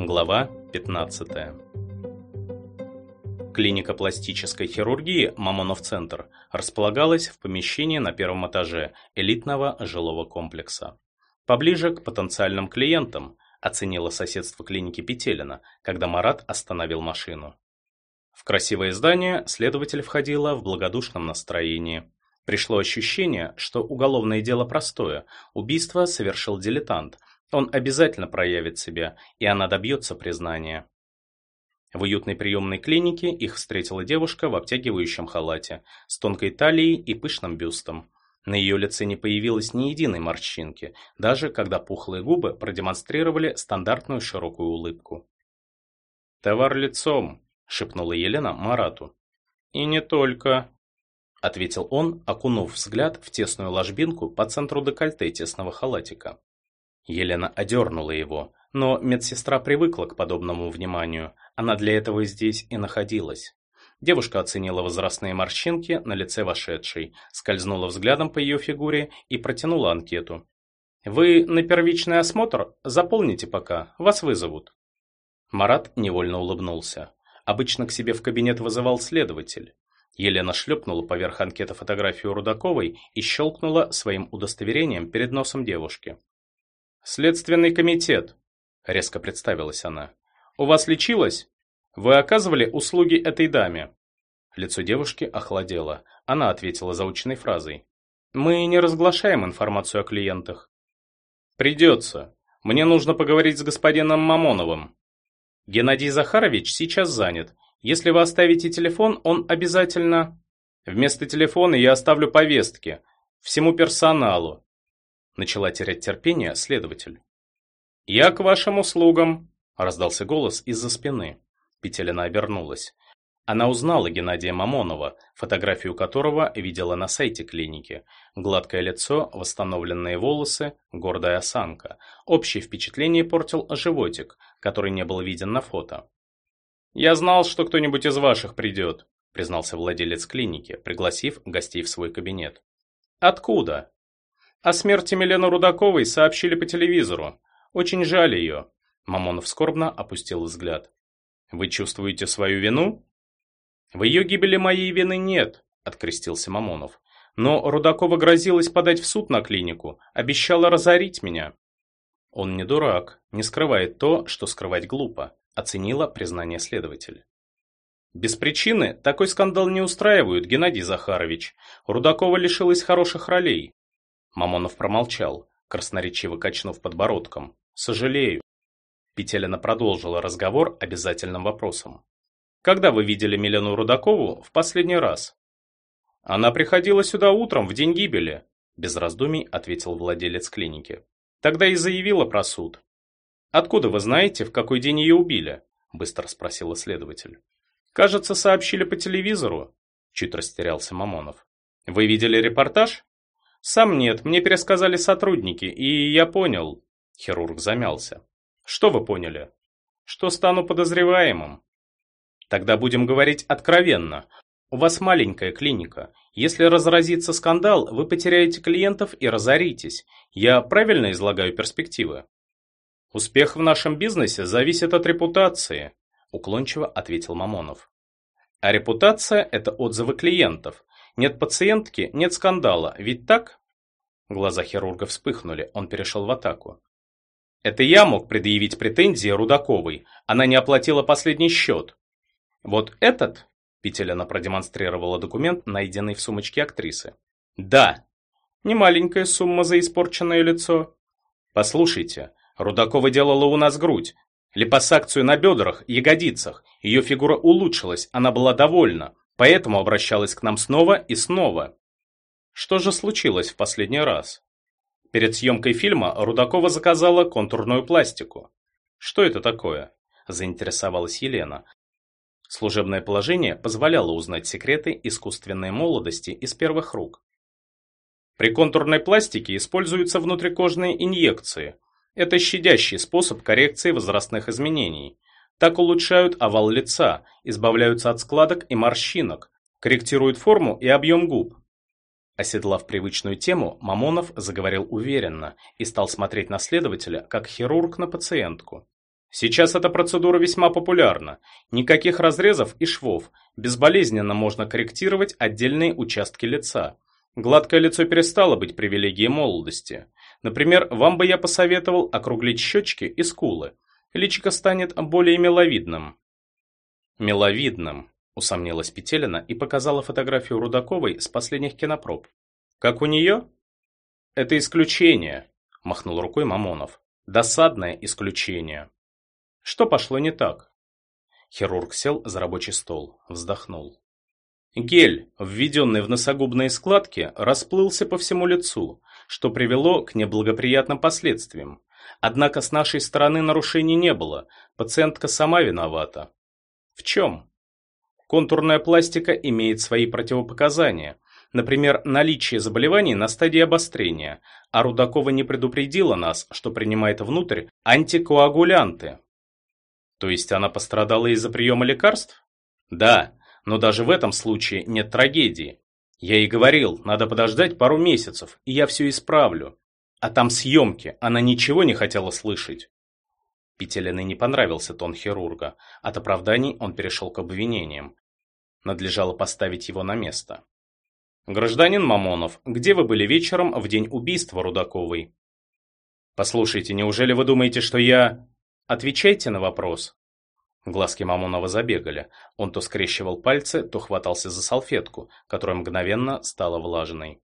Глава 15. Клиника пластической хирургии Мамонов-центр располагалась в помещении на первом этаже элитного жилого комплекса. Поближе к потенциальным клиентам оценила соседство клиники Петелина, когда Марат остановил машину. В красивое здание следователь входила в благодушном настроении. Пришло ощущение, что уголовное дело простое, убийство совершил дилетант, он обязательно проявит себя, и она добьется признания. В уютной приемной клинике их встретила девушка в обтягивающем халате, с тонкой талией и пышным бюстом. На ее лице не появилось ни единой морщинки, даже когда пухлые губы продемонстрировали стандартную широкую улыбку. «Товар лицом», — шепнула Елена Марату. «И не только», — ответил он, окунув взгляд в тесную ложбинку по центру декольте тесного халатика. Елена одернула его, но медсестра привыкла к подобному вниманию, она для этого здесь и находилась. Девушка оценила возрастные морщинки на лице вошедшей, скользнула взглядом по ее фигуре и протянула анкету. «Вы на первичный осмотр? Заполните пока, вас вызовут». Марат невольно улыбнулся. Обычно к себе в кабинет вызывал следователь. Елена шлепнула поверх анкеты фотографию Рудаковой и щелкнула своим удостоверением перед носом девушки. «Следственный комитет», — резко представилась она. «У вас лечилось? Вы оказывали услуги этой даме?» Лицо девушки охладело. Она ответила заученной фразой. «Мы не разглашаем информацию о клиентах». «Придется. Мне нужно поговорить с господином Мамоновым». «Геннадий Захарович сейчас занят. Если вы оставите телефон, он обязательно... Вместо телефона я оставлю повестки. Всему персоналу. Начала терять терпение следователь. «Я к вашим услугам!» – раздался голос из-за спины. Петелина обернулась. Она узнала Геннадия Мамонова, фотографию которого видела на сайте клиники. Гладкое лицо, восстановленные волосы, гордая осанка. Общее впечатление портил животик, который не был виден на фото. «Я знал, что кто-нибудь из ваших придет», признался владелец клиники, пригласив гостей в свой кабинет. «Откуда?» О смерти Милены Рудаковой сообщили по телевизору. Очень жаль ее. Мамонов скорбно опустил взгляд. Вы чувствуете свою вину? В ее гибели моей вины нет, открестился Мамонов. Но Рудакова грозилась подать в суд на клинику, обещала разорить меня. Он не дурак, не скрывает то, что скрывать глупо, оценила признание следователя. Без причины такой скандал не устраивают, Геннадий Захарович. Рудакова лишилась хороших ролей. Мамонов промолчал, красноречиво качнув подбородком. «Сожалею». Петелина продолжила разговор обязательным вопросом. «Когда вы видели Милену Рудакову в последний раз?» «Она приходила сюда утром, в день гибели», без раздумий ответил владелец клиники. «Тогда и заявила про суд». «Откуда вы знаете, в какой день ее убили?» быстро спросил следователь. «Кажется, сообщили по телевизору», чуть растерялся Мамонов. «Вы видели репортаж?» Сам нет, мне пересказали сотрудники, и я понял. Хирург замялся. Что вы поняли? Что стану подозреваемым. Тогда будем говорить откровенно. У вас маленькая клиника. Если разразится скандал, вы потеряете клиентов и разоритесь. Я правильно излагаю перспективы? Успех в нашем бизнесе зависит от репутации, уклончиво ответил Мамонов. А репутация – это отзывы клиентов. Нет пациентки, нет скандала, ведь так? Глаза хирурга вспыхнули, он перешел в атаку. Это я мог предъявить претензии Рудаковой, она не оплатила последний счет. Вот этот, Петелина продемонстрировала документ, найденный в сумочке актрисы. Да, немаленькая сумма за испорченное лицо. Послушайте, Рудакова делала у нас грудь, липосакцию на бедрах, ягодицах. Ее фигура улучшилась, она была довольна поэтому обращалась к нам снова и снова. Что же случилось в последний раз? Перед съемкой фильма Рудакова заказала контурную пластику. Что это такое? Заинтересовалась Елена. Служебное положение позволяло узнать секреты искусственной молодости из первых рук. При контурной пластике используются внутрикожные инъекции. Это щадящий способ коррекции возрастных изменений. Так улучшают овал лица, избавляются от складок и морщинок, корректируют форму и объем губ. Оседлав привычную тему, Мамонов заговорил уверенно и стал смотреть на следователя, как хирург на пациентку. Сейчас эта процедура весьма популярна. Никаких разрезов и швов. Безболезненно можно корректировать отдельные участки лица. Гладкое лицо перестало быть привилегией молодости. Например, вам бы я посоветовал округлить щечки и скулы. Личико станет более миловидным. Миловидным, усомнилась Петелина и показала фотографию Рудаковой с последних кинопроб. Как у нее? Это исключение, махнул рукой Мамонов. Досадное исключение. Что пошло не так? Хирург сел за рабочий стол, вздохнул. Гель, введенный в носогубные складки, расплылся по всему лицу, что привело к неблагоприятным последствиям. Однако с нашей стороны нарушений не было, пациентка сама виновата. В чем? Контурная пластика имеет свои противопоказания, например, наличие заболеваний на стадии обострения, а Рудакова не предупредила нас, что принимает внутрь антикоагулянты, то есть она пострадала из-за приема лекарств? Да, но даже в этом случае нет трагедии. Я ей говорил, надо подождать пару месяцев, и я все исправлю. А там съемки, она ничего не хотела слышать. Петелиной не понравился тон хирурга. От оправданий он перешел к обвинениям. Надлежало поставить его на место. «Гражданин Мамонов, где вы были вечером в день убийства Рудаковой?» «Послушайте, неужели вы думаете, что я...» Отвечайте на вопрос. Глазки Мамонова забегали. Он то скрещивал пальцы, то хватался за салфетку, которая мгновенно стала влажной.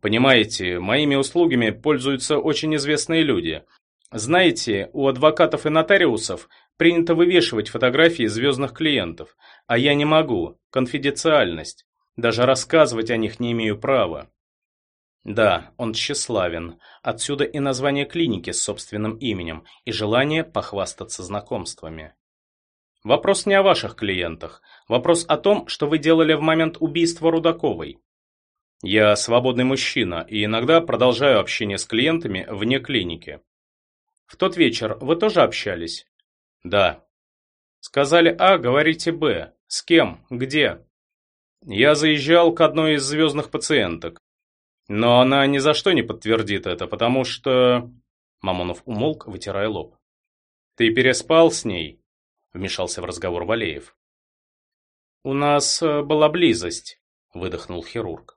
Понимаете, моими услугами пользуются очень известные люди. Знаете, у адвокатов и нотариусов принято вывешивать фотографии звездных клиентов, а я не могу, конфиденциальность. Даже рассказывать о них не имею права. Да, он тщеславен. Отсюда и название клиники с собственным именем, и желание похвастаться знакомствами. Вопрос не о ваших клиентах. Вопрос о том, что вы делали в момент убийства Рудаковой. Я свободный мужчина и иногда продолжаю общение с клиентами вне клиники. В тот вечер вы тоже общались? Да. Сказали А, говорите Б. С кем? Где? Я заезжал к одной из звездных пациенток. Но она ни за что не подтвердит это, потому что... Мамонов умолк, вытирая лоб. Ты переспал с ней? Вмешался в разговор Валеев. У нас э, была близость, выдохнул хирург.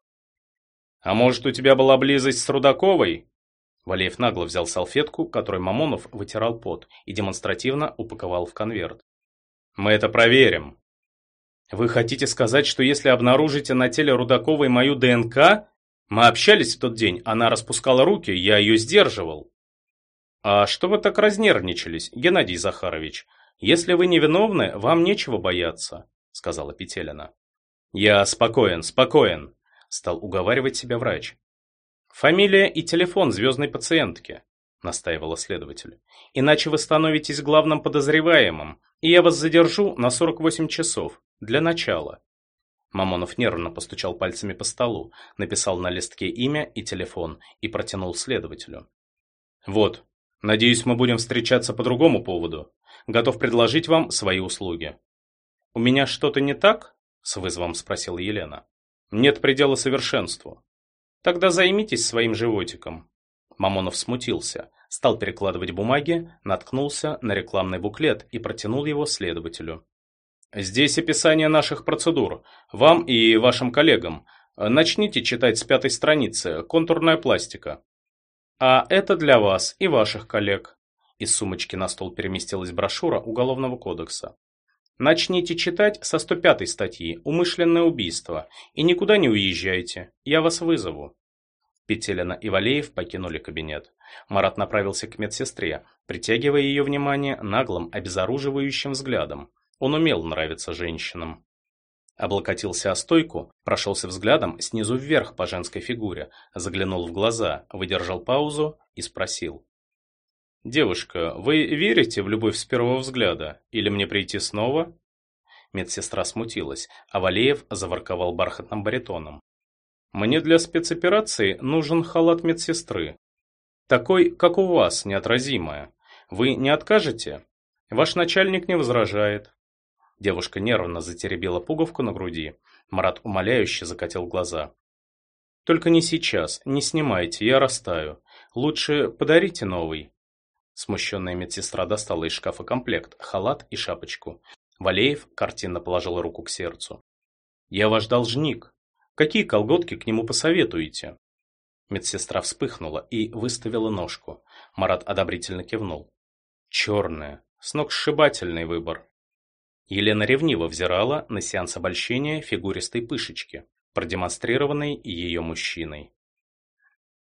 А может, у тебя была близость с Рудаковой? Валеев нагло взял салфетку, которой Мамонов вытирал пот, и демонстративно упаковал в конверт. «Мы это проверим». «Вы хотите сказать, что если обнаружите на теле Рудаковой мою ДНК, мы общались в тот день, она распускала руки, я ее сдерживал. А что вы так разнервничались, Геннадий Захарович? Если вы невиновны, вам нечего бояться, сказала Петелина. Я спокоен, спокоен, стал уговаривать себя врач. Фамилия и телефон звездной пациентки, настаивала следователь. Иначе вы становитесь главным подозреваемым, и я вас задержу на 48 часов, для начала. Мамонов нервно постучал пальцами по столу, написал на листке имя и телефон и протянул следователю. «Вот, надеюсь, мы будем встречаться по другому поводу. Готов предложить вам свои услуги». «У меня что-то не так?» – с вызовом спросила Елена. «Нет предела совершенству». «Тогда займитесь своим животиком». Мамонов смутился, стал перекладывать бумаги, наткнулся на рекламный буклет и протянул его следователю. Здесь описание наших процедур. Вам и вашим коллегам. Начните читать с пятой страницы. Контурная пластика. А это для вас и ваших коллег. Из сумочки на стол переместилась брошюра Уголовного кодекса. Начните читать со 105 статьи «Умышленное убийство» и никуда не уезжайте, я вас вызову. Петелина и Валеев покинули кабинет. Марат направился к медсестре, притягивая ее внимание наглым, обезоруживающим взглядом. Он умел нравиться женщинам. Облокотился о стойку, прошелся взглядом снизу вверх по женской фигуре, заглянул в глаза, выдержал паузу и спросил. «Девушка, вы верите в любовь с первого взгляда? Или мне прийти снова?» Медсестра смутилась, а Валеев заворковал бархатным баритоном. «Мне для спецоперации нужен халат медсестры. Такой, как у вас, неотразимая. Вы не откажете? Ваш начальник не возражает. Девушка нервно затеребила пуговку на груди. Марат умоляюще закатил глаза. «Только не сейчас, не снимайте, я растаю. Лучше подарите новый». Смущенная медсестра достала из шкафа комплект, халат и шапочку. Валеев картинно положил руку к сердцу. «Я ваш должник. Какие колготки к нему посоветуете?» Медсестра вспыхнула и выставила ножку. Марат одобрительно кивнул. «Черная. Сногсшибательный выбор». Елена ревниво взирала на сеанс обольщения фигуристой пышечки, продемонстрированной ее мужчиной.